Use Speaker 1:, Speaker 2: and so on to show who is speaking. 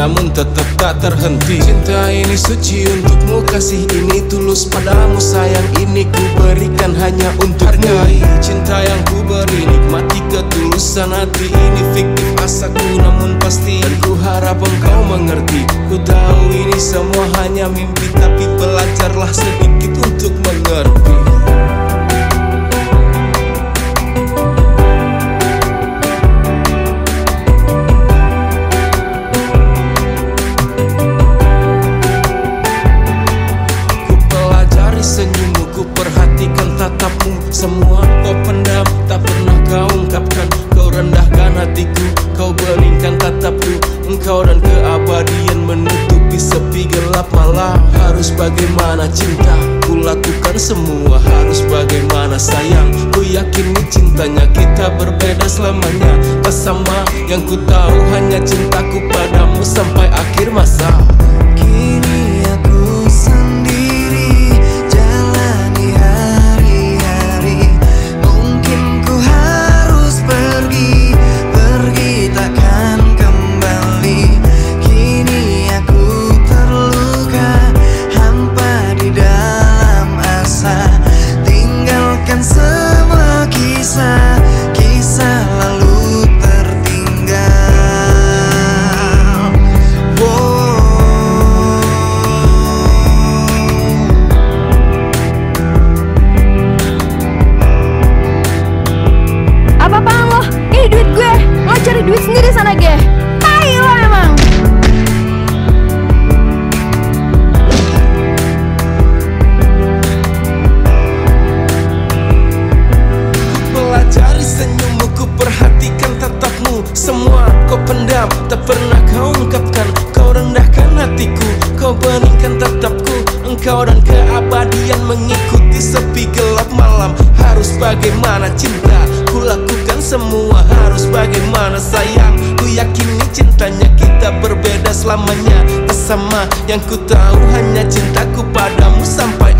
Speaker 1: namun tetap tak terhenti. Cinta ini suci untukmu kasih ini tulus padamu sayang ini ku berikan hanya untuk hargai. Cinta yang ku beri nikmati ketulusan hati ini fiktif asaku namun pasti. Dan ku harap engkau mengerti Ku tahu ini semua hanya mimpi tapi belajarlah sedikit untuk mengerti hatiku, kau beningkan tatapku. Engkau dan keabadian menutupi sepi gelap malam. Harus bagaimana cinta, ku lakukan semua. Harus bagaimana sayang, ku yakini cintanya Kita berbeda selamanya, tak sama Yang ku tahu hanya cintaku padamu sampai akhir masa
Speaker 2: cari duit sendiri sana ge. Tai lo emang.
Speaker 1: Pelajari senyummu, ku perhatikan tatapmu. Semua kau pendam, tak pernah kau ungkapkan. Kau rendahkan hatiku, kau beningkan tatapku. Engkau dan keabadian mengikuti sepi gelap malam. Harus bagaimana cinta, ku lakukan semua Harus bagaimana sayang, ku yakini cintanya Kita berbeda selamanya. Tak sama yang ku tahu hanya cintaku padamu sampai